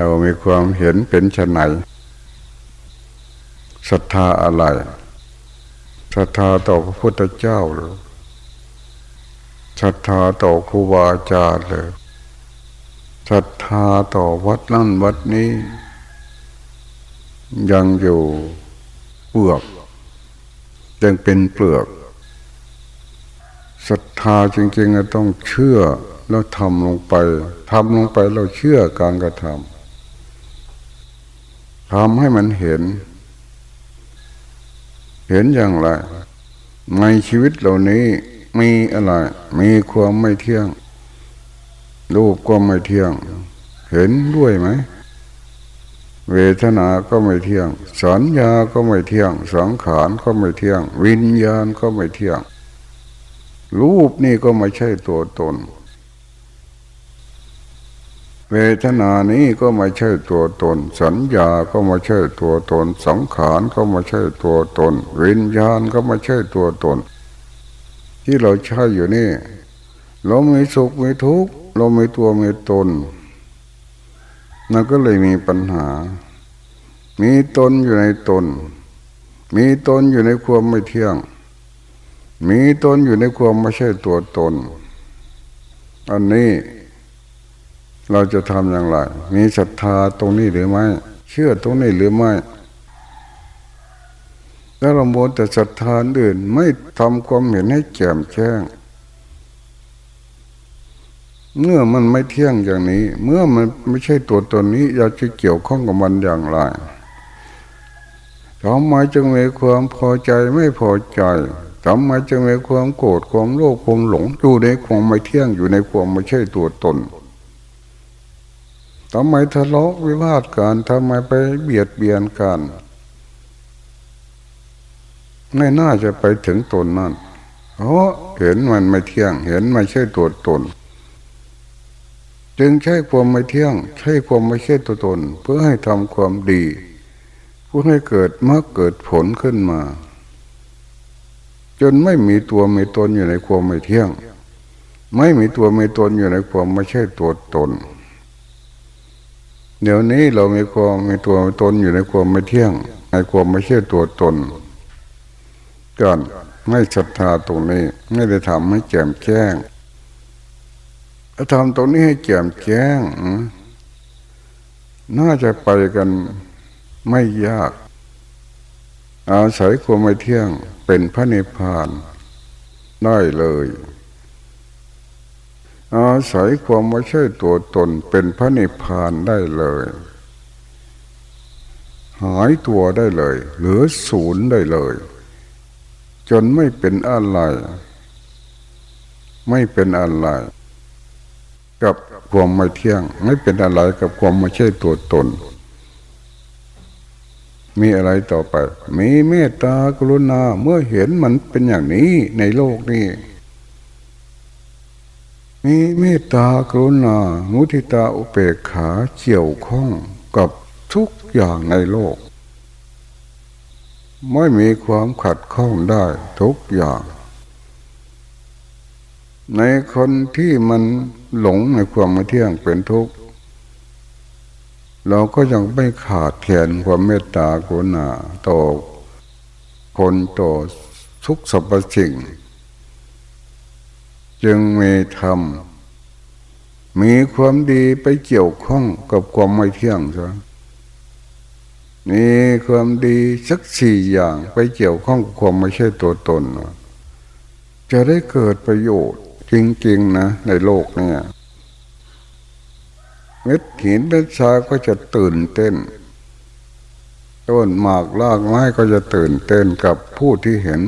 เรามีความเห็นเป็นชนไหนศรัทธาอะไรศรัทธาต่อพระพุทธเจ้าหรือศรัทธาต่อครูบาอาจารย์เลยศรัทธาต่อวัดนั่นวัดนี้ ยังอยู่เปลือกยังเป็นเปลือกศรัทธาจริงๆต้องเชื่อแล้วทำลงไปทำลงไปเราเชื่อการกระทำ ทำให้มันเห็น เห็นอย่างไรในชีวิตเหล่านี้มีอะไร มีความไม่เที่ยง รูปก็ไม่เที่ยง เห็นด้วยไหม เวทนา ก็ไม่เที่ยง สัญญา ก็ไม่เที่ยง สังขาร ก็ไม่เที่ยง วิญญาณ ก็ไม่เที่ยง รูปนี่ก็ไม่ใช่ตัวตน เวทนานี้ก็ไม่ใช่ตัวตน สัญญาก็ไม่ใช่ตัวตน สังขารก็ไม่ใช่ตัวตน วิญญาณก็ไม่ใช่ตัวตน ที่เราใช้อยู่นี่ เราไม่สุขไม่ทุกข์เราไม่ตัวไม่ตนนั่นก็เลยมีปัญหา มีตนอยู่ในตน มีตนอยู่ในความไม่เที่ยง มีตนอยู่ในความไม่ใช่ตัวตน อันนี้ เราจะทำอย่างไร มีศรัทธาตรงนี้หรือไม่ เชื่อตรงนี้หรือไม่ถ้าเราโมแต่ศรัทธาอื่นไม่ทำความเห็นให้แจ่มแจ้ง เมื่อมันไม่เที่ยงอย่างนี้ เมื่อมันไม่ใช่ตัวตนนี้ เราจะเกี่ยวข้องกับมันอย่างไรทำไมจึงมีความพอใจไม่พอใจทำไมจึงมีความโกรธความโลภความหลงอยู่ในความไม่เที่ยงอยู่ในความไม่ใช่ตัวตน ทำไมทะเลาะวิวาทกันทำไมไปเบียดเบียนกันไม่น่าจะไปถึงตนนั่นเพราะเห็นมันไม่เที่ยง เห็นไม่ใช่ตัวตน จึงใช้ความไม่เที่ยง ใช้ความไม่ใช่ตัวตน เพื่อให้ทำความดีเพื่อให้เกิดมรรคเกิดผลขึ้นมา จนไม่มีตัวมีตนอยู่ในความไม่เที่ยง ไม่มีตัวมีตนอยู่ในความไม่ใช่ตัวตน เดี๋ยวนี้เรามีความมีตัวตนอยู่ในความไม่เที่ยงในความไม่ใช่ตัวตนกันไม่ศรัทธาตรงนี้ ไม่ได้ทำให้แจ่มแจ้งถ้าทำตรงนี้ให้แจ่มแจ้งน่าจะไปกันไม่ยาก อาศัยความไม่เที่ยงเป็นพระนิพพานได้เลย อาศัยความไม่ใช่ตัวตนเป็นพระนิพพานได้เลย หายตัวได้เลย เหลือศูนย์ได้เลย จนไม่เป็นอะไร ไม่เป็นอะไร กับความไม่เที่ยง ไม่เป็นอะไรกับความไม่ใช่ตัวตน มีอะไรต่อไป มีเมตตากรุณาเมื่อเห็นมันเป็นอย่างนี้ในโลกนี้ มีเมตตากรุณา มุทิตาอุเบกขาเกี่ยวข้องกับทุกอย่างในโลก ไม่มีความขัดข้องได้ทุกอย่าง ในคนที่มันหลงในความไม่เที่ยงเป็นทุกข์เราก็ยังไม่ขาดแคลนความเมตตากรุณาต่อคนต่อทุกสรรพสิ่ง จึงมีธรรม มีความดีไปเกี่ยวข้องกับความไม่เที่ยงใช่มีความดีสักสี่อย่างไปเกี่ยวข้องกับความไม่ใช่ตัวตน จะได้เกิดประโยชน์จริงๆนะ ในโลกเนี่ยเม็ดหินเม็ดทราก็จะตื่นเต้น ต้นหมากลากไม้ก็จะตื่นเต้นกับผู้ที่เห็น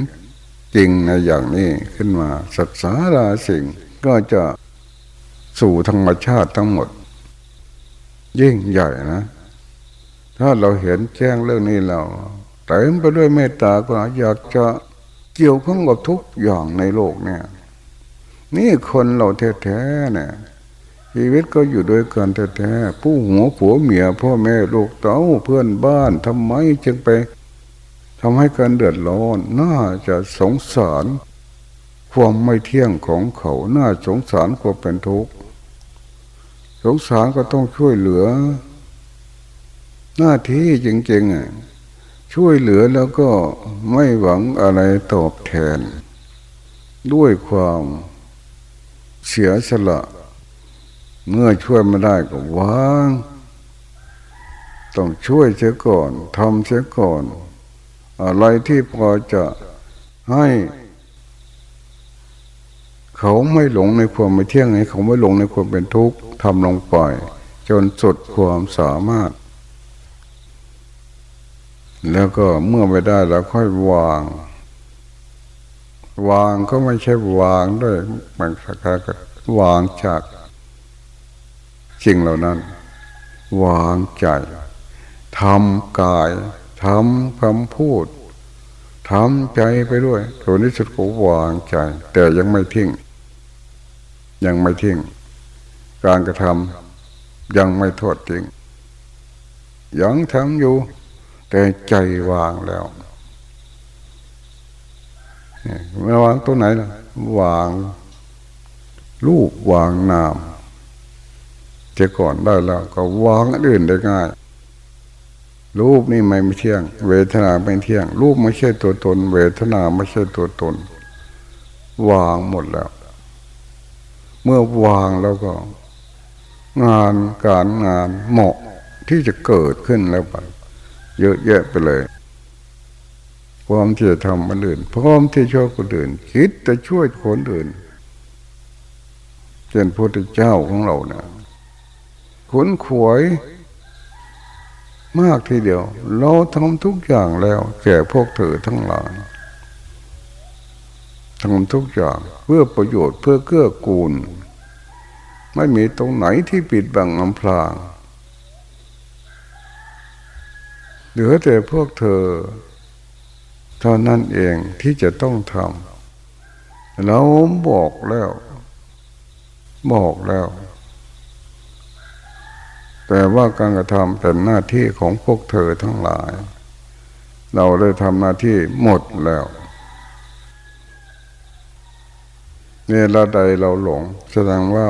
จริงในอย่างนี้ขึ้นมาศึกษาราสิ่งก็จะสู่ธรรมชาติทั้งหมด ยิ่งใหญ่นะ ถ้าเราเห็นแจ้งเรื่องนี้เราเต็มไปด้วยเมตตาก็อยากจะเกี่ยวข้องกับทุกอย่างในโลกเนี่ย นี่คนเราแท้ๆเนี่ยชีวิตก็อยู่ด้วยกันแท้ๆผู้หัวผัวเมียพ่อแม่ลูกเต้าเพื่อนบ้านทำไมจึงไป ทำให้กันเดือดร้อนน่าจะสงสารความไม่เที่ยงของเขาน่าสงสารความเป็นทุกข์ สงสารก็ต้องช่วยเหลือ หน้าที่จริงๆอะช่วยเหลือแล้วก็ไม่หวังอะไรตอบแทน ด้วยความเสียสละ เมื่อช่วยไม่ได้ก็วาง ต้องช่วยเสียก่อนทำเสียก่อน อะไรที่พอจะให้เขาไม่หลงในความไม่เที่ยงให้เขาไม่หลงในความเป็นทุกข์ทำลงไปจนสุดความสามารถ แล้วก็เมื่อไม่ได้แล้วค่อยวาง วางก็ไม่ใช่วางด้วยบางสักก็วางจากสิ่งเหล่านั้น วางใจทำกาย ทำคำพูดทำใจไปด้วยตัวนี้สุดก็วางใจ แต่ยังไม่ทิ้ง ยังไม่ทิ้ง การกระทำยังไม่ทอดทิ้งยังทำอยู่ แต่ใจวางแล้วเมื่อวางตัวไหนล่ะ วาง รูปวางนามเจ้ก่อนได้แล้ว ก็วางอื่นได้ง่าย รูปนี่ไม่เที่ยง เวทนาไม่เที่ยง รูปไม่ใช่ตัวตน เวทนาไม่ใช่ตัวตน วางหมดแล้ว เมื่อวางแล้วก็ งานการงานเหมาะที่จะเกิดขึ้นแล้วไปเยอะแยะไปเลยพร้อมที่จะทำมันอื่นพร้อมที่ช่วยคนอื่น คิดจะช่วยคนอื่นเช่นพระพุทธเจ้าของเราเนะขนขวย มากทีเดียว เราทำทุกอย่างแล้วแก่พวกเธอทั้งหลายทำทุกอย่างเพื่อประโยชน์เพื่อเกื้อกูล ไม่มีตรงไหนที่ปิดบังอำพรางเหลือแต่พวกเธอ เท่านั้นเองที่จะต้องทำเราบอกแล้ว บอกแล้ว แต่ว่าการกระทำเป็นหน้าที่ของพวกเธอทั้งหลาย เราได้ทำหน้าที่หมดแล้วเนี่ยละใดเราหลง แสดงว่า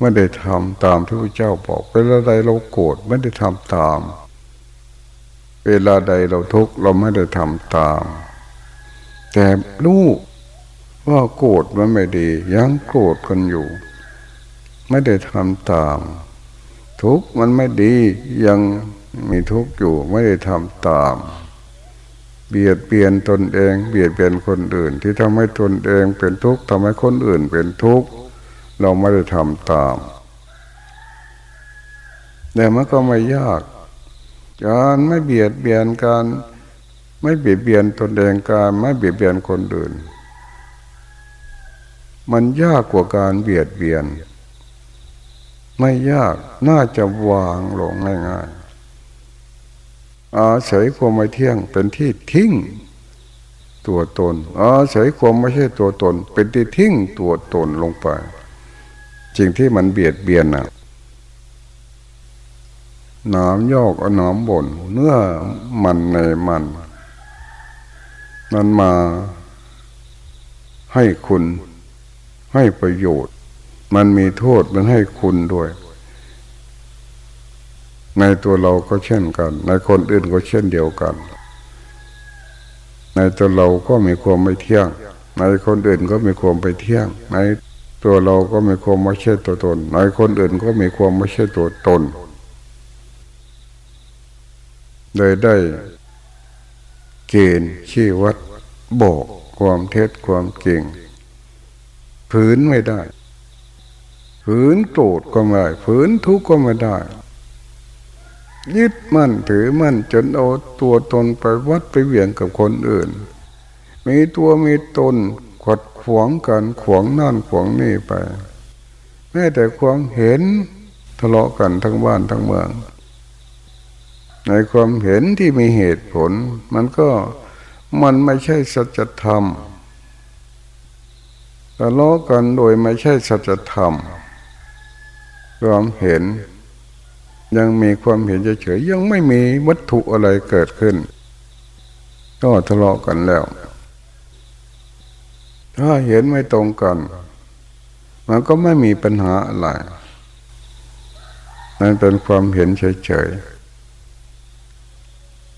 ไม่ได้ทำตามที่พระเจ้าบอกเวลาใดเราโกรธไม่ได้ทำตาม เวลาใดเราทุกข์เราไม่ได้ทำตาม แต่ลูกว่าโกรธมันไม่ดี ยังโกรธกันอยู่ ไม่ได้ทำตาม ทุกมันไม่ดียังมีทุกอยู่ไม่ได้ทำตาม เบียดเบียนตนเอง เบียดเบียนคนอื่น ที่ทำให้ตนเองเป็นทุกข์ทำให้คนอื่นเป็นทุกข์เราไม่ได้ทำตามแต่มันก็ไม่ยากการไม่เบียดเบียนการไม่เบียดเบียนตนเองการไม่เบียดเบียนคนอื่น มันยากกว่าการเบียดเบียน ไม่ยากน่าจะวางลงง่ายๆอาศัยความไม่เที่ยงเป็นที่ทิ้งตัวตนอาศัยความไม่ใช่ตัวตน เป็นที่ทิ้งตัวตนลงไปสิ่งที่มันเบียดเบียนน่ะหนามยอกเอาหนามบนเนื้อมันในมันมันมาให้คุณให้ประโยชน์ มันมีโทษมันให้คุณด้วย ในตัวเราก็เช่นกัน ในคนอื่นก็เช่นเดียวกัน ในตัวเราก็มีความไม่เที่ยง ในคนอื่นก็มีความไปเที่ยง ในตัวเราก็มีความไม่ใช่ตัวตน ในคนอื่นก็มีความไม่ใช่ตัวตนเลยได้เกณฑ์ชี้วัดบอกความเท็จความจริงฝืนไม่ได้ ฝืนโกรธก็ไม่ได้ฝืนทุกข์ก็ไม่ได้ ยึดมั่นถือมั่นจนเอาตัวตนไปวัดไปเวียงกับคนอื่น มีตัวมีตนขดขวางกันขวางนั่นขวางนี่ไป แม้แต่ความเห็นทะเลาะกันทั้งบ้านทั้งเมือง ในความเห็นที่มีเหตุผล มันก็มันไม่ใช่สัจธรรมทะเลาะกันโดยไม่ใช่สัจธรรม ความเห็น ยังมีความเห็นเฉยๆยังไม่มีวัตถุอะไรเกิดขึ้น ก็ทะเลาะกันแล้ว ถ้าเห็นไม่ตรงกัน มันก็ไม่มีปัญหาอะไรนั่นเป็นความเห็นเฉยๆ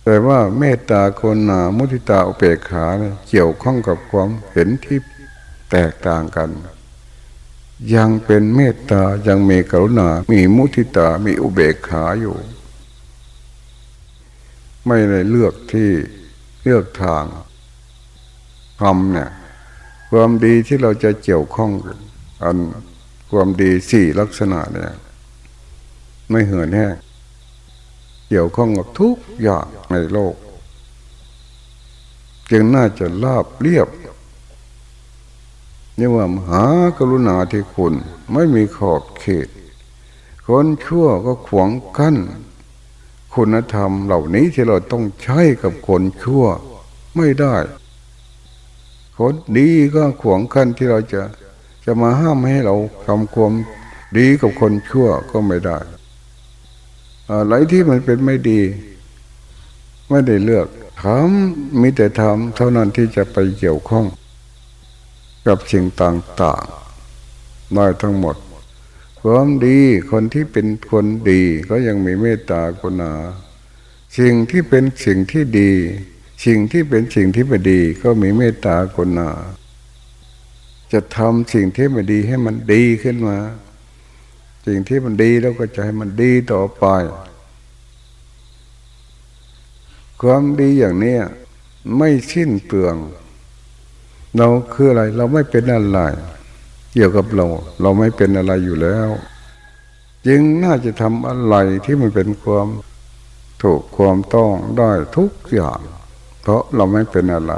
แต่ว่าเมตตาคนหนามุทิตาอุเบกขาเนี่ยเกี่ยวข้องกับความเห็นที่แตกต่างกัน ยังเป็นเมตตายังมีกรุณา มีมุทิตา มีอุเบกขาอยู่ ไม่ได้เลือกที่เลือกทางทำเนี่ยความดีที่เราจะเกี่ยวข้องอันความดีสี่ลักษณะเนี่ยไม่เหือนแห้งเกี่ยวข้องกับทุกอย่างในโลก จึงน่าจะลาบเรียบ นี่ว่ามหากรุณาที่คุณไม่มีขอบเขต คนชั่วก็ขวงกั้น คุณธรรมเหล่านี้ที่เราต้องใช้กับคนชั่วไม่ได้ คนดีก็ขวงกั้นที่เราจะจะมาห้ามให้เราทำความดีกับคนชั่วก็ไม่ได้อะไรที่มันเป็นไม่ดี ไม่ได้เลือกทำมีแต่ทำเท่านั้นที่จะไปเกี่ยวข้อง กับสิ่งต่างๆได้ทั้งหมดความดีคนที่เป็นคนดีก็ยังมีเมตตากรุณาสิ่งที่เป็นสิ่งที่ดี สิ่งที่เป็นสิ่งที่ไม่ดี ก็มีเมตตากรุณาจะทำสิ่งที่ไม่ดีให้มันดีขึ้นมา สิ่งที่มันดีแล้วก็จะให้มันดีต่อไป ความดีอย่างนี้ไม่สิ้นเปลือง เราคืออะไร เราไม่เป็นอะไร เกี่ยวกับเรา เราไม่เป็นอะไรอยู่แล้ว จึงน่าจะทำอะไรที่มันเป็นความถูกความต้องได้ทุกอย่าง เพราะเราไม่เป็นอะไร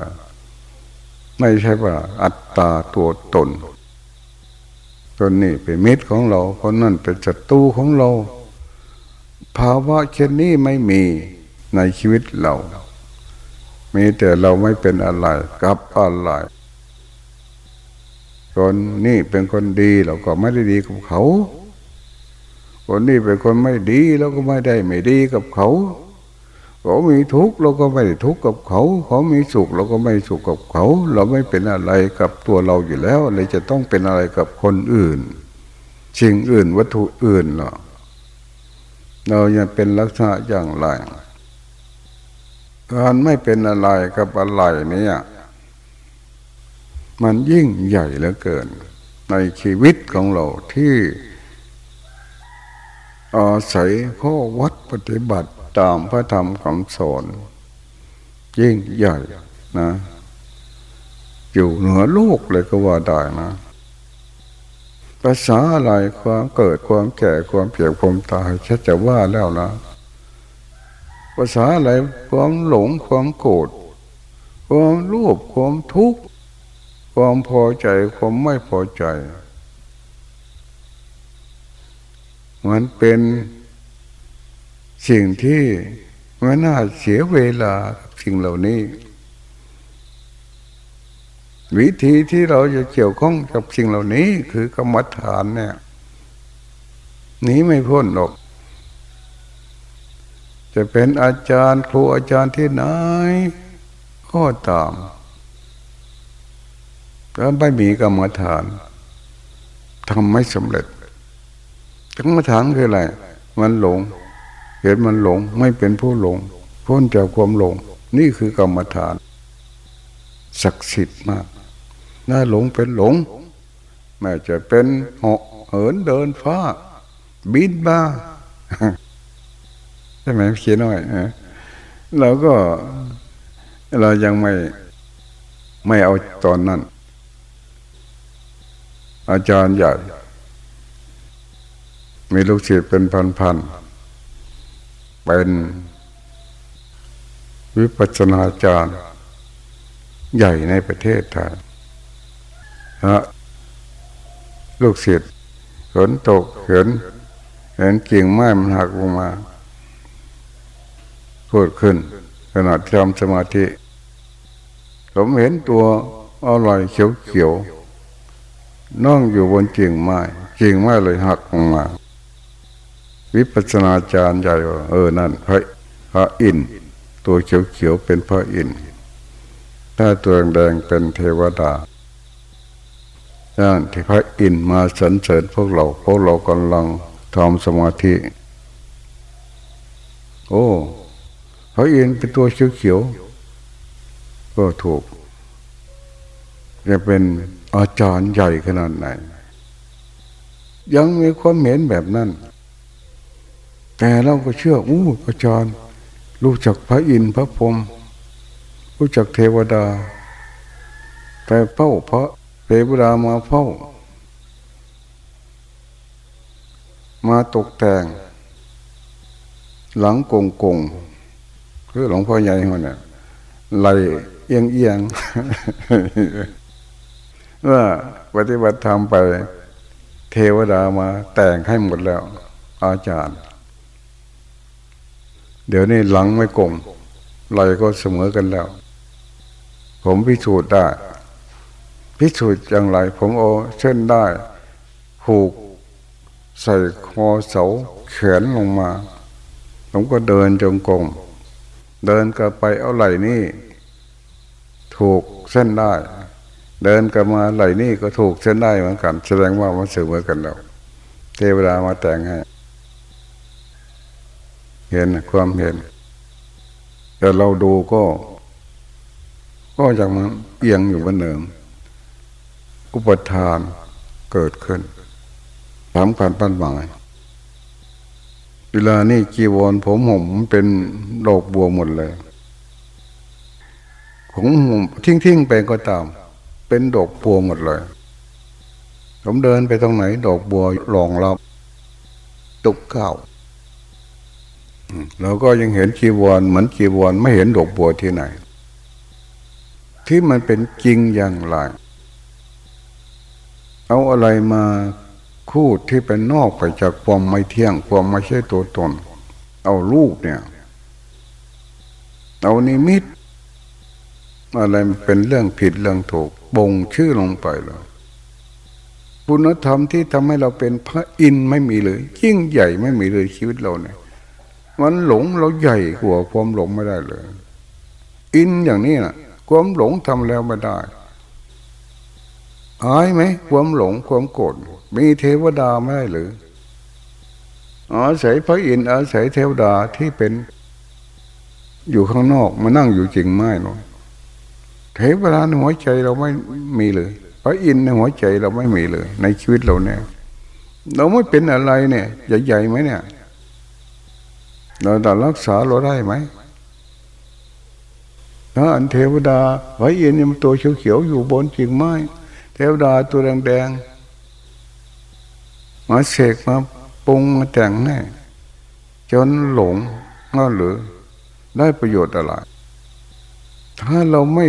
ไม่ใช่ว่า อัตตาตัวตนคนนี้เป็นมิตรของเราคนนั้นเป็นศัตรูของเรา ภาวะเช่นนี้ไม่มีในชีวิตเรา มีแต่เราไม่เป็นอะไรกับอะไร คนนี่เป็นคนดีเราก็ไม่ได้ดีกับเขา คนนี้เป็นคนไม่ดีเราก็ไม่ได้ไม่ดีกับเขาเขามีทุกข์เราก็ไม่ได้ทุกข์กับเขา เขามีสุขเราก็ไม่สุขกับเขา เราไม่เป็นอะไรกับตัวเราอยู่แล้วเลยจะต้องเป็นอะไรกับคนอื่นสิ่งอื่นวัตถุอื่นเนาะเราจะเป็นลักษณะอย่างไรการไม่เป็นอะไรกับอะไรเนี่ย มันยิ่งใหญ่เหลือเกิน ในชีวิตของเราที่อาศัยข้อวัดปฏิบัติตามพระธรรมคำสอนยิ่งใหญ่นะ อยู่เหนือโลกเลยก็ว่าได้นะภาษาอะไรความเกิดความแก่ความเปียกความตายชัดจะว่าแล้วนะภาษาอะไรความหลงความโกรธความรูปความทุกข์ ความพอใจความไม่พอใจ มันเป็นสิ่งที่ไม่น่าเสียเวลาสิ่งเหล่านี้ วิธีที่เราจะเกี่ยวข้องกับสิ่งเหล่านี้คือกรรมฐานเนี่ยนี้ไม่พ้นหรอก จะเป็นอาจารย์ครูอาจารย์ที่ไหนก็ตาม ถ้าไม่มีกรรมฐานทำไม่สำเร็จกรรมฐานคืออะไร มันหลง เห็นมันหลงไม่เป็นผู้หลง พ้นจากความหลง นี่คือกรรมฐาน ศักดิ์สิทธิ์มากน่าหลงเป็นหลงแม้จะเป็นเหาะเหินเดินฟ้า บินบ้าใช่ไหมเขียนหน่อยเราก็เรายังไม่ไม่เอาตอนนั้น อาจารย์ใหญ่ มีลูกศิษย์เป็นพันๆ เป็นวิปัสนาจารย์ ใหญ่ในประเทศไทยฮะลูกศิษย์ฝนตกเห็นเห็นกิ่งไม้มันหักลงมาพูดขึ้นขนาดทำสมาธิ ผมเห็นตัวอร่อยเขียว นั่งอยู่บนกิ่งไม้กิ่งไม้เลยหักลงมา วิปัสนาจารย์ใหญ่เออนั่นพระพระอินตัวเขียวๆเป็นพระอินถ้าตัวแดงเป็นเทวดาด้านที่พระอินมาสรรเสริญพวกเราพวกเรากำลังทำสมาธิ โอ้พระอินเป็นตัวเขียวๆก็ถูกจะเป็น อาจารย์ใหญ่ขนาดไหน ยังมีความเห็นแบบนั้น แต่เราก็เชื่ออู้อาจารย์ รู้จักพระอินทร์พระพรหมรู้จักเทวดาไปเฝ้าพระเทวดามาเฝ้า มาตกแต่ง หลังกงกงคือหลวงพ่อใหญ่คนเนี่ยไหลเอียงเอียง ว่าปฏิบัติธรรมไปเทวดามาแต่งให้หมดแล้ว อาจารย์ เดี๋ยวนี้หลังไม่กงไหลก็เสมอกันแล้ว ผมพิสูจน์ได้ พิสูจน์อย่างไร ผมเอเส้นได้ ผูกใส่คอเสาแขนลงมา ผมก็เดินจงกรมเดินกลับไปเอาไหล่นี่ ถูกเส้นได้ เดินกลับมาไหลนี่ก็ถูกเส้นได้เหมือนกัน แสดงว่ามันเสมอกันแล้วเทวดามาแต่งให้ เห็นความเห็น แต่เราดูก็ ก็จากมันเอียงอยู่บนเนิมอุปทานเกิดขึ้นสามพันปั้นหมายเวลานี่จีวรผมห่มเป็นดอกบัวหมดเลยผมห่มทิ้งๆไปก็ตาม เป็นดอกบัวหมดเลย ผมเดินไปตรงไหน ดอกบัวรองรับตุกเก้าเราก็ยังเห็นจีวรเหมือนจีวรไม่เห็นดอกบัวที่ไหน ที่มันเป็นจริงอย่างไรเอาอะไรมาคู่ที่เป็นนอกไปจากความไม่เที่ยงความไม่ใช่ตัวตน เอารูปเนี่ย เอานิมิต อะไรเป็นเรื่องผิดเรื่องถูก บ่งชื่อลงไปแล้วคุณธรรมที่ทำให้เราเป็นพระอินไม่มีเลยยิ่งใหญ่ไม่มีเลยชีวิตเราเนี่ย มันหลงเราใหญ่กว่าความหลงไม่ได้เลย อินอย่างนี้นะความหลงทำแล้วไม่ได้หายไหมความหลงความโกรธมีเทวดาไม่ได้หรืออาศัยพระอินทร์อาศัยเทวดาที่เป็น อยู่ข้างนอกมานั่งอยู่จริงไม่หรอก เทวดาในหัวใจเราไม่มีเลยพระอินในหัวใจเราไม่มีเลย ในชีวิตเราเนี่ยเราไม่เป็นอะไรเนี่ยใหญ่ๆไหมเนี่ย เราจะรักษาเราได้ไหมถ้าอันเทวดาพระอินมันตัวเขียวๆอยู่บนจริงไหมเทวดาตัวแดงๆมาเสกมาปรุงมาแต่งให้จนหลงก็หรือได้ประโยชน์อะไร ถ้าเราไม่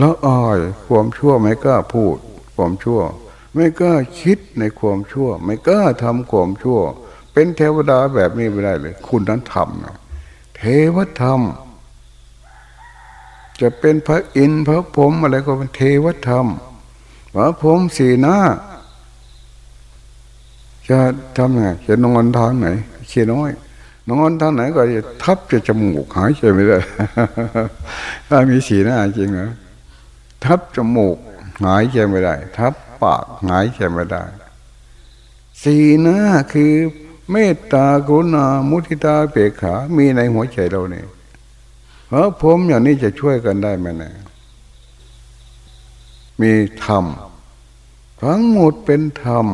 ละอายความชั่วไม่กล้าพูด ความชั่ว ไม่กล้าคิดในความชั่ว ไม่กล้าทำความชั่ว เป็นเทวดาแบบนี้ไม่ได้เลย คุณนั้นทำนะเทวธรรม จะเป็นพระอินทร์พระพรหมอะไรก็เป็นเทวธรรมพระพรหมสีหน้า จะทำไงจะนอนทางไหนเขียน้อยนอนทางไหนก็จะทับจะจมูกหายใจไม่ได้ถ้ามีสีหน้าจริงนะ ทับจมูกหายใจไม่ได้ ทับปากหายใจไม่ได้ สีหน้าคือเมตตากรุณามุทิตาเปกขา มีในหัวใจเราเนี่ยเพราะผมอย่างนี้จะช่วยกันได้ไหมเนี่ยมีธรรมทั้งหมดเป็นธรรม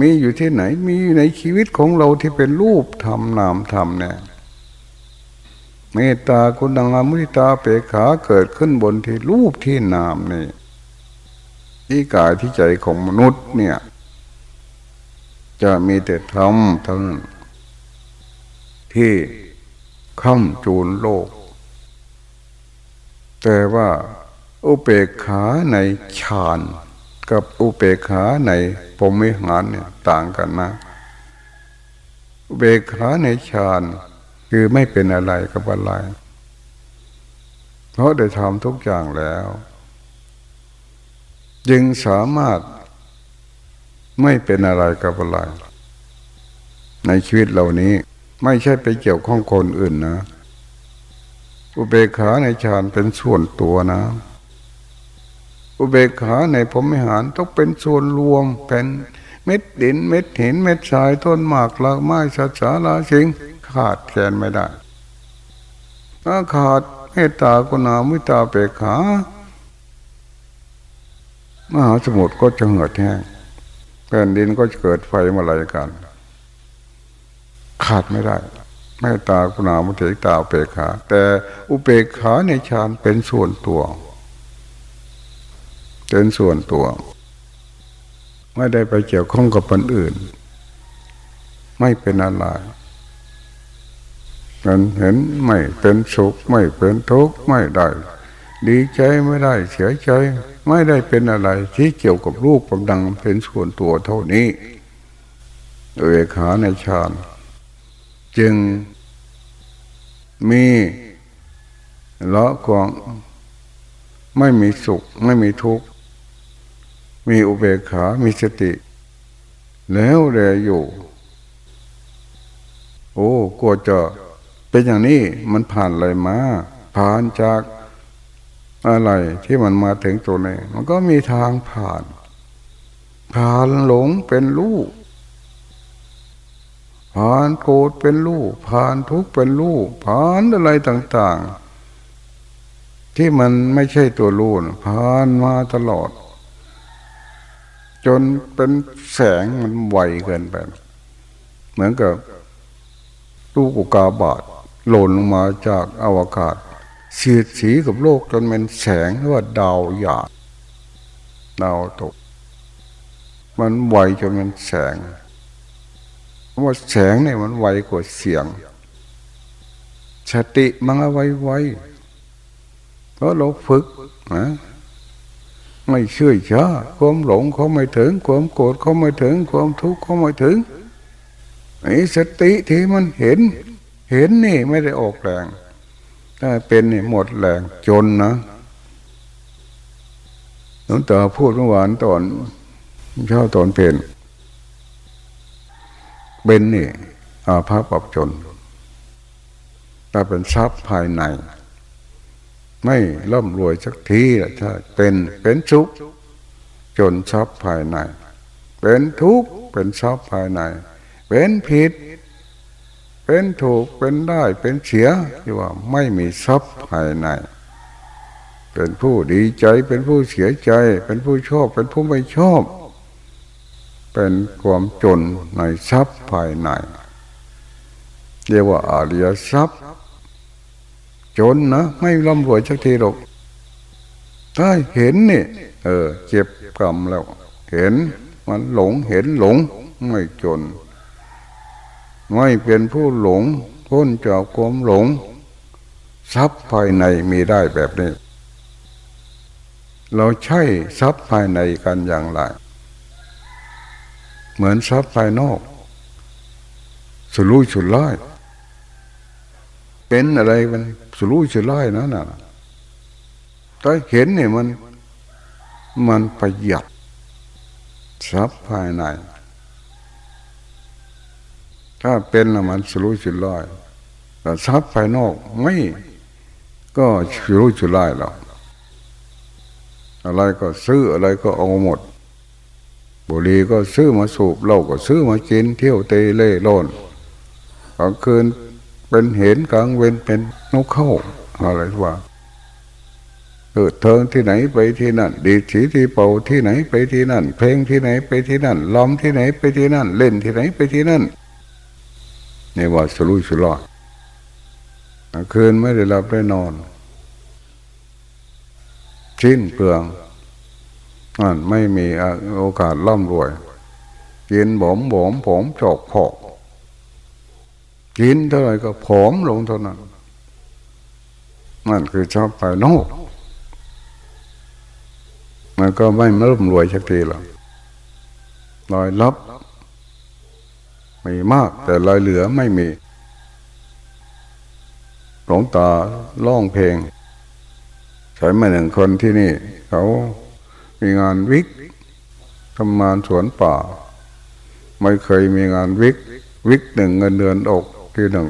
มีอยู่ที่ไหน มีในชีวิตของเราที่เป็นรูปธรรมนามธรรมเนี่ย เมตตาคุณดังามุทิตาเปกขาเกิดขึ้นบนที่รูปที่นามนี่ที่กายที่ใจของมนุษย์เนี่ย จะมีแต่ธรรมเท่านั้นที่ข้ามจูนโลก แต่ว่าอุเบกขาในฌานกับอุเบกขาในปมิหารเนี่ยต่างกันนะ อุเบกขาในฌาน คือไม่เป็นอะไรกับอะไร เพราะได้ทำทุกอย่างแล้ว จึงสามารถไม่เป็นอะไรกับอะไรในชีวิตเหล่านี้ไม่ใช่ไปเกี่ยวข้องคนอื่นนะ อุเบกขาในฌานเป็นส่วนตัวนะ อุเบกขาในพรมิหารต้องเป็นส่วนรวมเป็นเม็ดดินเม็ดหินเม็ดทรายต้นหมากลากไม้สัตว์สาราสิง ขาดแคลนไม่ได้ถ้าขาดเมตตากุณามุตาเปกขามหาสมุทรก็จะเหือดแห้งแผ่นดินก็จะเกิดไฟมาลายกัน ขาดไม่ได้เมตตากุณามุติตาเปกขา แต่อุเปกขาในฌานเป็นส่วนตัว เป็นส่วนตัว ไม่ได้ไปเกี่ยวข้องกับคนอื่น ไม่เป็นอะไร มันเห็นไม่เป็นสุขไม่เป็นทุกข์ไม่ได้ ดีใจไม่ได้เสียใจไม่ได้เป็นอะไรที่เกี่ยวกับรูปกับดังเป็นส่วนตัวเท่านี้เอขาในฌานจึงมีละความไม่มีสุขไม่มีทุกข์ มีอุเบกขา มีสติ แล้วแลอยู่ โอ้กลัวจะ เป็นอย่างนี้มันผ่านอะไรมา ผ่านจากอะไรที่มันมาถึงตัวนี้มันก็มีทางผ่าน ผ่านหลงเป็นลูกผ่านโกรธเป็นลูกผ่านทุกข์เป็นลูกผ่านอะไรต่าง ๆ ที่มันไม่ใช่ตัวลูกผ่านมาตลอด จนเป็นแสงมันไวเกินไป เหมือนกับลูกอุกาบาต หล่นลงมาจากอวกาศเสียดสีกับโลกจนเป็นแสงเรียกว่าดาวหยาดดาวตก มันไวจนมันแสงว่าแสงเนี่ยมันไวกว่าเสียงสติมันเอาไว้ไวเพราะเราฝึกนะไม่เชื่อช้าความหลงเขาไม่ถึง ความโกรธเขาไม่ถึง ความทุกข์เขาไม่ถึงไอ้สติที่มันเห็น เห็นนี่ไม่ได้ออกแรง ถ้าเป็นนี่หมดแรงจนนะหลวงตาพูดเมื่อวานตอนเช้าตอนเพลนเป็นนี่อาภาพปับจนถ้าเป็นทรัพย์ภายใน ไม่ร่ำรวยสักทีละถ้าเป็นเป็นสุขจนทรัพย์ภายใน เป็นทุกข์เป็นทรัพย์ภายใน เป็นผิด เป็นถูกเป็นได้เป็นเสียที่ว่าไม่มีทรัพย์ภายใน เป็นผู้ดีใจเป็นผู้เสียใจ เป็นผู้ชอบเป็นผู้ไม่ชอบ เป็นความจนในทรัพย์ภายใน เรียกว่าอาริยทรัพย์ จนนะไม่ร่ำรวยสักทีหรอกถ้าเห็นนี่เออ เจ็บกรรมแล้ว เห็นมันหลงเห็นหลงไม่จน ไม่เป็นผู้หลงพ้นจากความหลง ทรัพย์ภายในมีได้แบบนี้ เราใช้ทรัพย์ภายในกันอย่างไร เหมือนทรัพย์ภายนอก สุรุ่ยสุร่ายเป็นอะไรมันสุรุ่ยสุร่ายนะน่ะถ้าเห็นเนี่ยมันมันประหยัดทรัพย์ภายใน ถ้าเป็นละมันสุรุ่ยสุร่ายแต่ทรัพย์ภายนอกไม่ก็สุรุ่ยสุร่ายหรอกอะไรก็ซื้ออะไรก็เอาหมด บุหรี่ก็ซื้อมาสูบเหล้าก็ซื้อมากินเที่ยวเตะเล่ร่อนกลางคืนเป็นเห็นกลางเว้นเป็นนกเข้าอะไรว่าเกิดเทิงที่ไหนไปที่นั่น ดีสีที่เป่าที่ไหนไปที่นั่น เพลงที่ไหนไปที่นั่นล้อมที่ไหนไปที่นั่น เล่นที่ไหนไปที่นั่น นี่ว่าสลุยสุรอดคืนไม่ได้หลับได้นอนชิ้นเปลืองนั่นไม่มีโอกาสร่ำรวยกินบ่มบ่มผมจอกผอกกินเท่าไรก็ผอมลงเท่านั้นนั่นคือชอบภายนอกมันก็ไม่ร่ำรวยสักทีหรอกลอยลับ มีมาก แต่ลอยเหลือไม่มี หลวงตาล่องเพลงใช้มาหนึ่งคนที่นี่ เขามีงานวิกทำงานสวนป่า ไม่เคยมีงานวิก วิกหนึ่งเงินเดือนอกที่หนึ่ง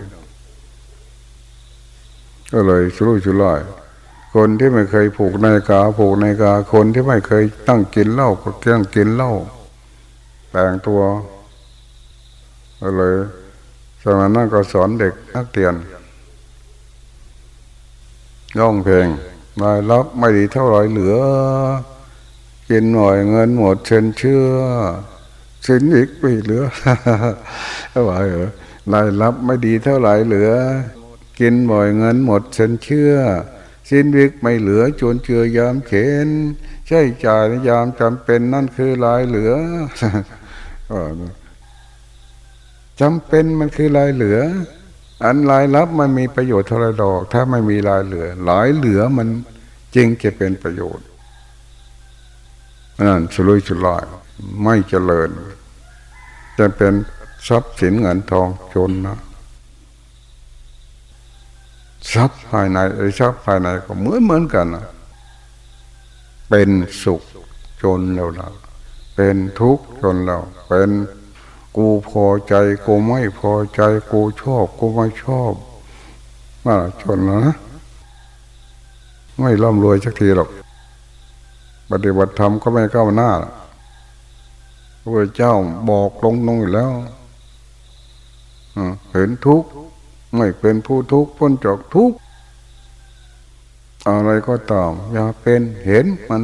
ก็เลยชุรุ่ยชุร่ายคนที่ไม่เคยผูกนาฬิกาผูกนาฬิกาคนที่ไม่เคยตั้งกินเหล้าก็ตั้งกินเหล้าแต่งตัว ก็เลยสมัยนั้นก็สอนเด็กนักเรียนร้องเพลงรายรับไม่ดีเท่าไรเหลือ กินหน่อยเงินหมดเชิญเชื่อสินอีกไม่เหลือก็ว่าเหรอรายรับไม่ดีเท่าไรเหลือ กินบ่อยเงินหมดเชิญเชื่อสิ้นวิกไม่เหลือจนเจือยามเข็นใช่จ่ายยามจำเป็นนั่นคือลายเหลือ จำเป็นมันคือลายเหลือ อันลายรับมันมีประโยชน์เท่าไรดอก ถ้าไม่มีลายเหลือหลายเหลือมันจริงจะเป็นประโยชน์นั่นสุรุ่ยสุร่ายไม่เจริญ จะเป็นทรัพย์สินเงินทองจนนะทรัพย์ภายในไอ้ทรัพย์ภายในก็เหมือนเหมือนกันนะเป็นสุขจนเราเราเป็นทุกข์จนเรา เป็น กูพอใจกูไม่พอใจกูชอบกูไม่ชอบว่าจนล้วนะ ไม่ร่ำรวยสักทีหรอก ปฏิบัติธรรมก็ไม่ก้าวหน้าพระเจ้าบอกลงลงอยู่แล้วเห็นทุกข์ไม่เป็นผู้ทุกข์พ้นจากทุกข์อะไรก็ตามอย่าเป็นเห็นมัน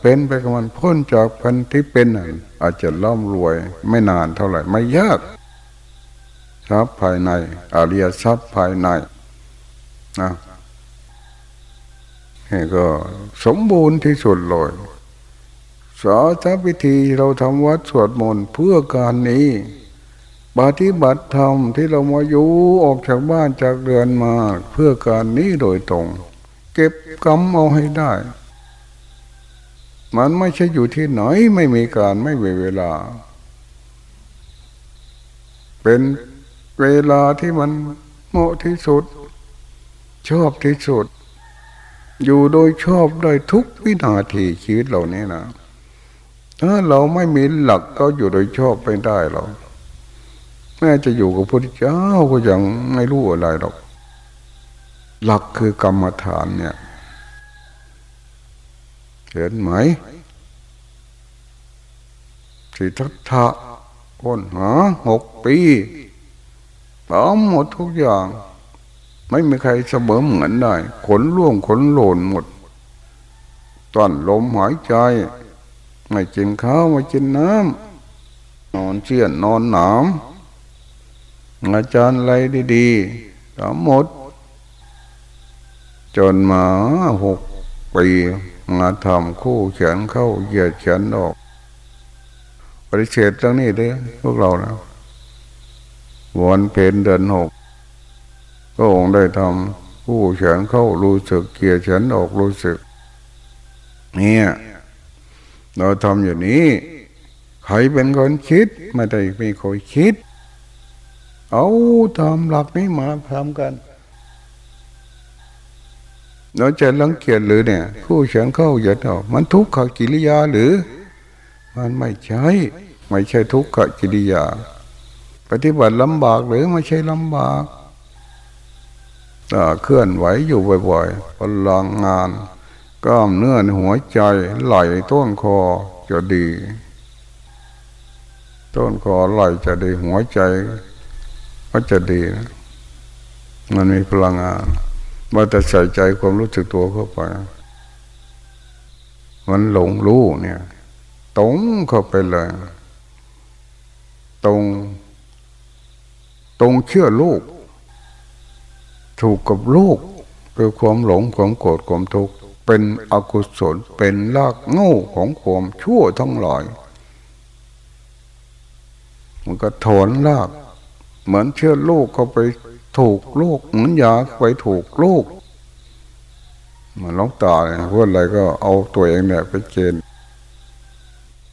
เป็นไปกับมันพ้นจากพันที่เป็นอาจจะร่ำรวยไม่นานเท่าไหร่ไม่ยากทรัพย์ภายในอริยทรัพย์ภายในนะนี่ก็สมบูรณ์ที่สุดเลยสาธพิธีเราทำวัดสวดมนต์เพื่อการนี้ปฏิบัติธรรมที่เรามาอยู่ออกจากบ้านจากเรือนมาเพื่อการนี้โดยตรง เก็บกรรมเอาให้ได้ มันไม่ใช่อยู่ที่ไหนไม่มีการไม่มีเวลา เป็นเวลาที่มันเหมาะที่สุด ชอบที่สุด อยู่โดยชอบได้ทุกวินาทีชีวิตเหล่านี้นะถ้าเราไม่มีหลักก็อยู่โดยชอบไม่ได้หรอกแม้จะอยู่กับพระเจ้าก็ยังไม่รู้อะไรหรอก หลักคือกรรมฐานเนี่ย เห็นไหมสิทธัตถะคนหาหกปีพร้อมหมดทุกอย่าง ไม่มีใครเสมอเหมือนได้ ขนล่วงขนโหล่นหมดตอนลมหายใจ ไม่กินข้าวไม่กินน้ำนอนเชี่ยนนอนหนามอาจารย์อะไรดีๆทั้งหมด จนมาหก ปีมาทำคู่เขียนเข้าเหยียดเขียนออกปฏิเสธเรื่องนี้ด้วยพวกเรานะวันเพนเดินหกก็องได้ทำคู่เขียนเข้ารู้สึกเกียดเขียนออกรู้สึก เนี่ยเราทำอย่างนี้ ใครเป็นคนคิดไม่ได้มีคนคิด เอาทำหลักนี้มาทำกัน เราจะลังเกียจหรือเนี่ยผู้เฉียงเข้าอย่าเถอะมันทุกขกิริยาหรือ มันไม่ใช่ ไม่ใช่ทุกขกิริยา ปฏิบัติลำบากหรือไม่ใช่ลำบากเคลื่อนไหวอยู่บ่อยๆพลังงานกล้ามเนื้อในหัวใจไหลต้นคอจะดี ต้นคอไหลจะดีหัวใจก็จะดีนะมันมีพลังงาน ว่าแต่ใส่ใจความรู้สึกตัวเข้าไปมันหลงรู้เนี่ยตรงเข้าไปเลย ตรง ตรงเชื่อลูก ถูกกับลูกคือความหลงความโกรธความทุกข์เป็นอกุศลเป็นลากง่ของความชั่วทั้งหลายมันก็ถอนลาก เหมือนเชื่อลูกเข้าไป ถูกลูกเหมือนยาไปถูกลูกมันล้องตาเนี่ยพูดอะไรก็เอาตัวเองเนี่ยไปเกณฑ์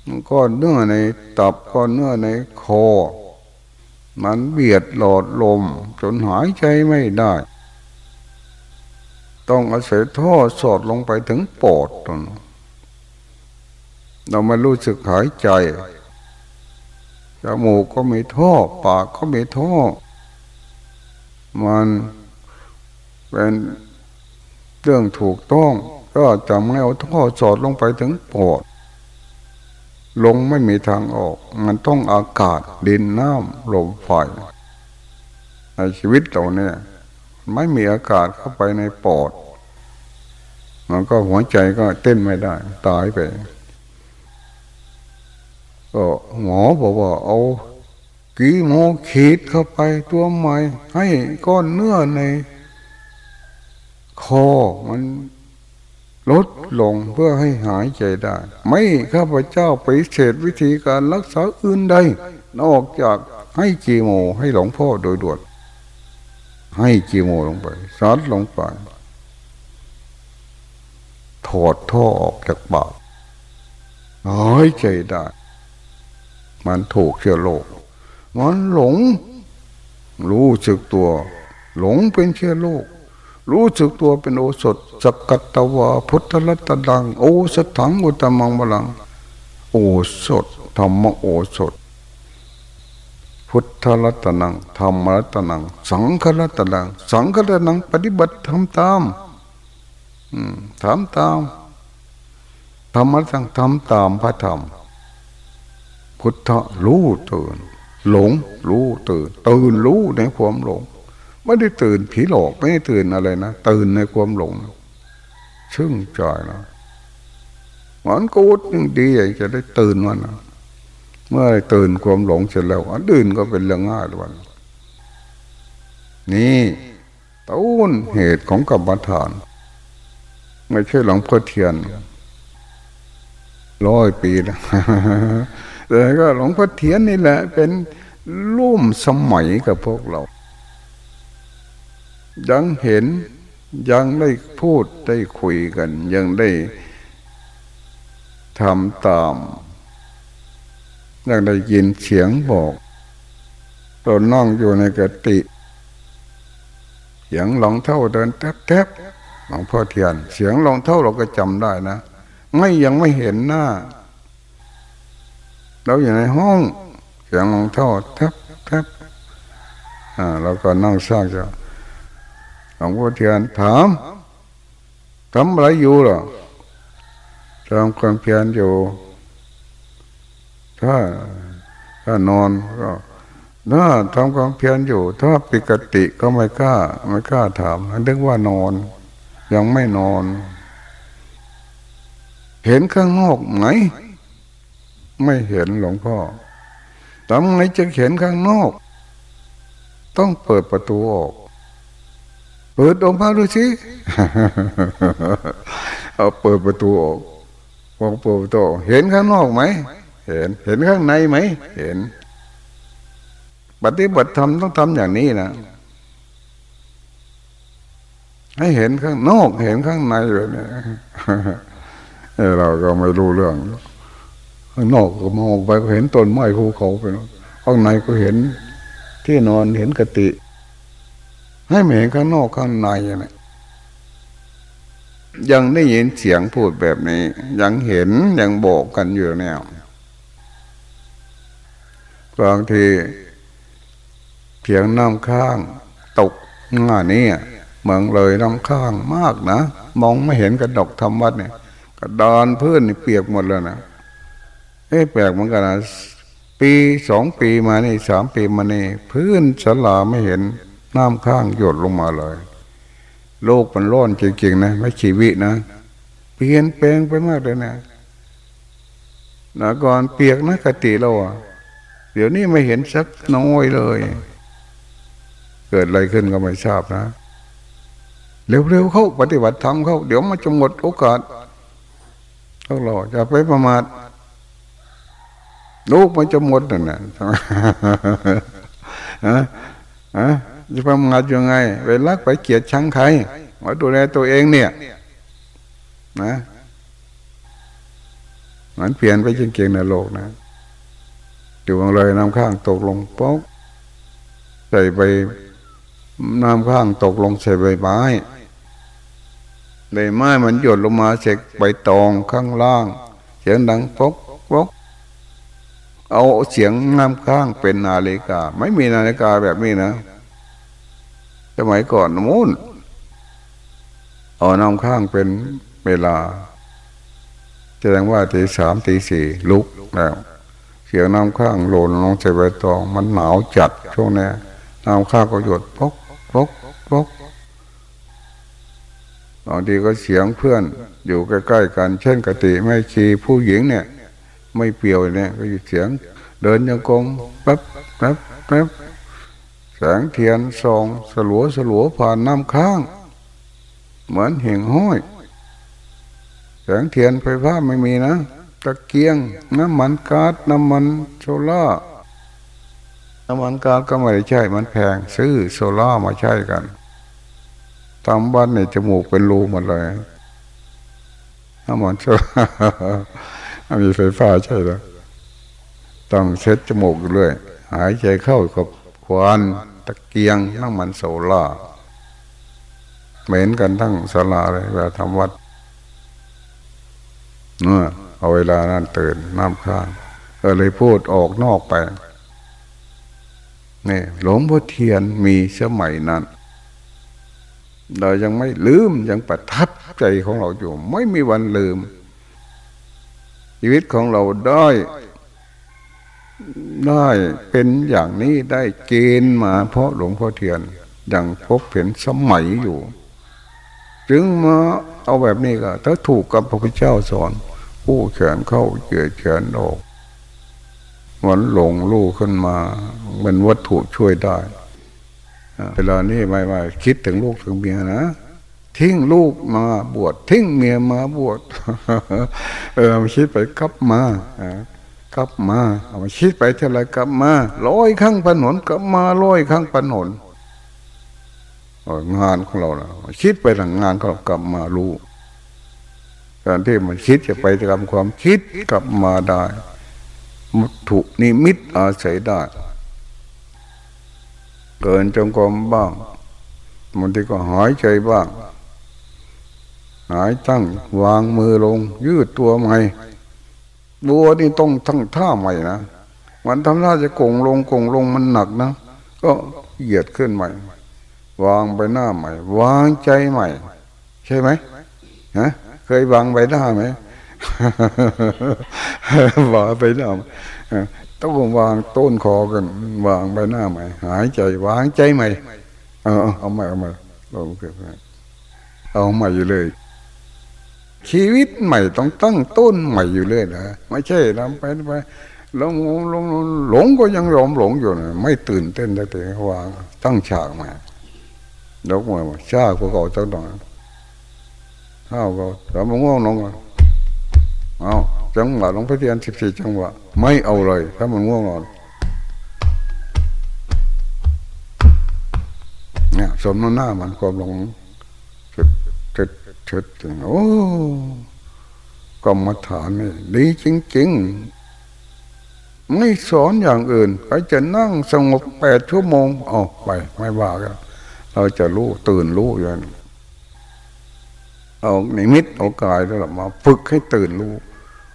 มันเนื้อในตับก็เนื้อในคอ มันเบียดหลอดลม จนหายใจไม่ได้ ต้องอาศัยท่อสอดลงไปถึงปอดตรงเราไม่รู้สึกหายใจจมูกก็มีท่อ ปากก็มีท่อ มันเป็นเรื่องถูกต้อง ก็จะไม่เอาท่อสอดลงไปถึงปอดลงไม่มีทางออก มันต้องอากาศดินน้ำลมไฟในชีวิตเราเนี่ย ไม่มีอากาศเข้าไปในปอด มันก็หัวใจก็เต้นไม่ได้ ตายไป ก็หมอบอกว่าเอา กีโมขีดเข้าไปตัวใหม่ ให้ก้อนเนื้อใน คอมันลดลงเพื่อให้หายใจได้ ไม่ข้าพเจ้าไปเสดวิธีการรักษาอื่นใดนอกจากให้กีโมให้หลวงพ่อโดยด่วนให้กีโมลงไปซัดลงไปถอดท่อออกจากปากหายใจได้ มันถูกเชื้อโรค มันหลง รู้สึกตัว หลงเป็นเชื้อโรครู้สึกตัวเป็นโอสถสกัตตวาพุทธรัตดัง โอสถังอุตมังบลัง โอสถธรรมโอสถ พุทธรัตนังธรรมรัตนัง สังฆรัตนัง สังฆรัตนัง ปฏิบัติทำตามทำตามธรรมรัตนังทำตามพระธรรมพุทธรู้ตื่น หลงรู้ตื่นตื่นรู้ในความหลง ไม่ได้ตื่นผีหลอกไม่ได้ตื่นอะไรนะตื่นในความหลงชื่งใจนะหวานกูดยังดีอยากจะได้ตื่นวันนะเมื่อตื่นความหลงเสร็จแล้วอันอื่นก็เป็นเรื่องง่ายวันนี่ต้นเหตุของกรรมฐาน ไม่ใช่หลวงพ่อเทียนร้อยปีแล้ว แต่ก็หลวงพ่อเทียนนี่แหละ เป็นร่วมสมัยกับพวกเรา ยังเห็นยังได้พูดได้คุยกัน ยังได้ทำตาม ยังได้ยินเสียงบอกเรานั่งอยู่ในกติเสียงหลงเท่าเดินแทบแทบหลวงพ่อเทียน เสียงหลงเท่าเราก็จำได้นะ ไม่ยังไม่เห็นหน้า เราอยู่ในห้องเสียงหลงเท่าแทบแทบอ่าเราก็นั่งสร้างจะหลวงพ่อเทียนถามทำอะไรอยู่หรอทำความเพียรอยู่ ถ้าถ้านอนก็ถ้าทำความเพียรอยู่ ถ้าปกติก็ไม่กล้า ไม่กล้าถามนึกว่านอน ยังไม่นอน เห็นข้างนอกไหม ไม่เห็นหลวงพ่อทำไงจะเห็นข้างนอก ต้องเปิดประตูออก เปิดองค์พระดูสิเอาเปิดประตูออกพอเปิดประตูเห็นข้างนอกไหม เห็น เห็นข้างในไหม เห็น ปฏิบัติธรรมต้องทำอย่างนี้นะให้เห็นข้างนอกเห็นข้างในเลยเนี่ยเราก็ไม่รู้เรื่อง ข้างนอกก็มองไปก็เห็นต้นไม้ภูเขาไปข้างในก็เห็นที่นอนเห็นกติ ให้เห็นข้างนอกข้างในนะยังได้ยินเสียงพูดแบบนี้ ยังเห็นยังบอกกันอยู่แนวบางทีเพียงน้ำข้างตกง่านี้เมืองเลยน้ำข้างมากนะ มองไม่เห็นกระดกธรรมวัดเนี่ยกระดานพื้นนี่เปียกหมดเลยนะ เอ้แปลกเหมือนกันนะปีสองปีมานี่สามปีมานี่พื้นสลาไม่เห็นน้ำข้างหยดลงมาเลย โลกมันร้อนจริงๆนะไม่ชีวิตนะ เปลี่ยนแปลงไปมากเลยนะนะก่อนเปียกนะกติเราอะเดี๋ยวนี้ไม่เห็นสักน้อยเลย เกิดอะไรขึ้นก็ไม่ทราบนะ เร็วๆเข้าปฏิบัติธรรมเข้า เดี๋ยวมันจะหมดโอกาสพวกเราจะไปประมาท ลูกมันจะหมดนั่นนะฮะฮะจะทำงานยังไง ไปรักไปเกลียดชังใครมาดูแลตัวเองเนี่ย นะมันเปลี่ยนไปจริงๆในโลกนะอยู่เลยน้ำข้างตกลงป๊อกใส่ใบน้ำข้างตกลงใส่ใบไม้ใบไม้มันหยดลงมาเสกใบตองข้างล่าง เสียงดังป๊อก เอาเสียงน้ำข้างเป็นนาฬิกา ไม่มีนาฬิกาแบบนี้นะสมัยก่อนมูนเอาน้ำข้างเป็นเวลาแสดงว่าตีสามตีสี่ลุกแล้วเสียงน้ำข้างโหล่นลงใส่ใบตองมันหนาวจัดช่วงนี้น้ำข้างก็หยดปกปกปกบางทีก็เสียงเพื่อนอยู่ใกล้ๆกัน เช่นกติไม่ชีผู้หญิงเนี่ย ไม่เปรียวเนี่ย ก็อยู่เสียง เดินยังกงแป๊บแป๊บแป๊บแสงเทียนส่องสลัวสลัวผ่านน้ำข้าง เหมือนเห่งห้อย แสงเทียนไฟฟ้าไม่มีนะ ตะเกียง น้ำมันกาดน้ำมันโซล่าน้ำมันกาดก็ไม่ได้ใช่มันแพง ซื้อโซล่ามาใช้กันทำบ้านในจมูกเป็นรูหมดเลยน้ำมันโซล่า มีไฟฟ้าใช่แล้วต้องเช็ดจมูกเรื่อยหายใจเข้ากับควันตะเกียงน้ำมันโซล่าเหม็นกันทั้งสลาเลยเวลาทำวัดเมื่อเอาเวลานั้นตื่นน้ำข้างก็เลยพูดออกนอกไปนี่หลวงพ่อเทียนมีสมัยนั้น เรายังไม่ลืมยังประทับใจของเราอยู่ ไม่มีวันลืม ชีวิตของเราได้ได้เป็นอย่างนี้ได้เกณฑ์มาเพราะหลวงพ่อเทียนยังพบเห็นสมัยอยู่ จึงมาเอาแบบนี้ก็ถ้าถูกกับพระพุทธเจ้าสอนผู้แขนเข้าเกี่ยแขนออกมันหลงลูกขึ้นมามันวัตถุช่วยได้เวลานี้ไม่ไม่คิดถึงลูกถึงเมียนะ ทิ้งลูกมาบวชทิ้งเมียมาบวชเออมาคิดไปกลับมากลับมาเอามาคิดไปเท่าไรกลับมาร้อยข้างถนนกลับมาร้อยข้างถนนงานของเรานะคิดไปทางงานของเรากลับมารู้การที่มันคิดจะไปทำความคิดกลับมาได้มุถุนิมิตอาศัยได้เกินจงกรมบ้างบางทีก็หายใจบ้าง หายตั้งวางมือลง ยืดตัวใหม่บัวนี่ต้องทั้งท่าใหม่นะมันทำท่าจะกงลงกงลงมันหนักนะก็เหยียดขึ้นใหม่ วางไปหน้าใหม่ วางใจใหม่ ใช่ไหมฮะเคยวางไปหน้าไหมวางไปหน้าต้องวางต้นคอกัน วางไปหน้าใหม่ หายใจ วางใจใหม่ เอาเอาใหม่เอาใหม่ลองเกิดเอาใหม่อยู่เลย ชีวิตใหม่ต้องตั้งต้นใหม่อยู่เลยนะไม่ใช่ทำไปไปหลงหลงหลงก็ยังยอมหลงอยู่นะไม่ตื่นเต้นแต่แต่วางตั้งฉากใหม่ยกมือชาก็เก่าตั้งหน่อยข้าวก็แต่มง่วงนองเอาจังหวะหลวงพ่อเทียนสิบสี่จังหวะไม่เอาเลยถ้ามันง่วงนอนเนี่ยสมน้ำหน้ามันความหลง ชุดชุดถึงโอ้กรรมฐานนี่ดีจริงๆ ไม่สอนอย่างอื่นใครจะนั่งสงบแปดชั่วโมงออกไปไม่ว่ากันเราจะรู้ตื่นรู้อย่างเอาในมิตเอากายแล้วมาฝึกให้ตื่นรู้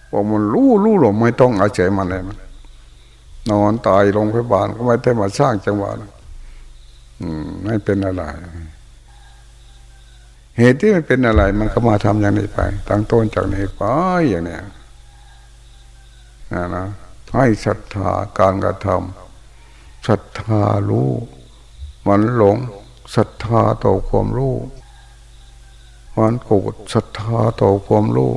พอมันรู้รู้หรอไม่ต้องอาศัยมันเลยมันนอนตายลงพยาบาลก็ไม่ได้มาสร้างจังหวะอืมไม่เป็นอะไร เหตุที่ไม่เป็นอะไร มันก็มาทำอย่างนี้ไป ตั้งต้นจากนี้ไปอย่างเนี้นะนะให้ศรัทธาการกระทำศรัทธารู้ มันหลงศรัทธาต่อความรู้มันโกรธศรัทธาต่อความรู้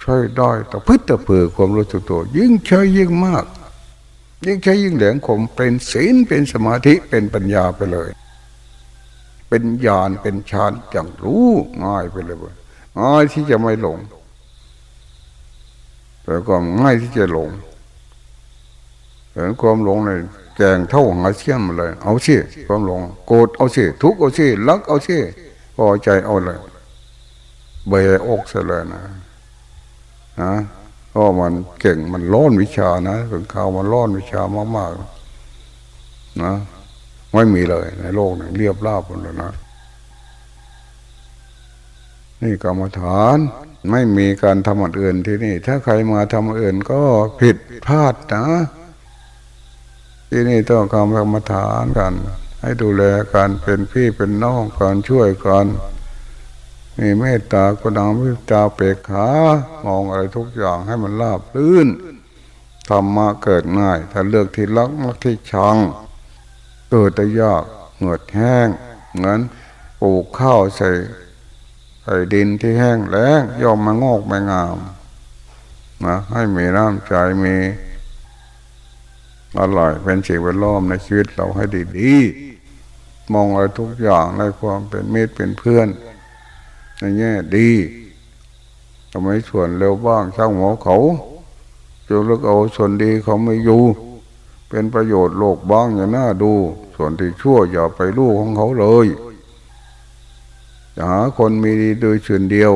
ใช้ได้แต่พึ่งแต่เผื่อความรู้สึกตัวยิ่งใช้ยิ่งมาก ยิ่งใช้ยิ่งแหลงคมเป็นศีลเป็นสมาธิเป็นปัญญาไปเลย เป็นญาณเป็นฌานอย่างรู้ง่ายไปเลยง่ายที่จะไม่หลงแต่ก็ง่ายที่จะหลงเห็นความหลงเลยแกงเท่าหาเชี่ยมเลย เอาเชี่ยความหลง โกรธเอาเชี่ยทุกข์เอาเชี่ยรักเอาเชี่ยพอใจเอาเลยเบยอกเสเลยนะนะเพราะมันเก่งมันร้อนวิชานะถึงข่าวมันร้อนวิชามากๆนะ ไม่มีเลย ในโลกนี้เรียบราบหมดเลยนะนี่กรรมฐานไม่มีการทำอื่นที่นี่ ถ้าใครมาทำอื่นก็ผิดพลาดนะ ที่นี่ต้องกรรมฐานกัน ให้ดูแลการเป็นพี่เป็นน้องการช่วยกันมีเมตตากรุณาวิจาเปกขามองอะไรทุกอย่างให้มันราบรื่นธรรมะเกิดง่าย ถ้าเลือกที่รักมักที่ชัง เกิดแต่ยากเหงือดแห้ง เหมือนปลูกข้าวใส่ใส่ดินที่แห้งแล้งย่อมมางอกไม่งามนะให้มีน้ำใจมีอร่อยเป็นสิ่งแวดล้อมในชีวิตเราให้ดีๆมองอะไรทุกอย่างในความเป็นมิตรเป็นเพื่อนในแง่ดีทำไมส่วนเร็วบ้างช่างหัวเขาจะเลิกเอาส่วนดีเขาไม่อยู่ เป็นประโยชน์โลกบ้างอย่างน่าดู ส่วนที่ชั่วอย่าไปลูกของเขาเลยอย่าหาคนมีดีโดยส่วนเดียว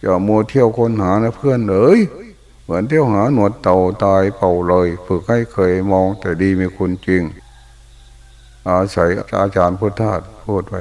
อย่ามัวเที่ยวคนหานะเพื่อนเลยเหมือนเที่ยวหาหนวดเต่าตายเป่าเลย ฝึกให้เคยมองแต่ดีมีคุณจริง อาศัยอาจารย์พุทธทาสพูดไป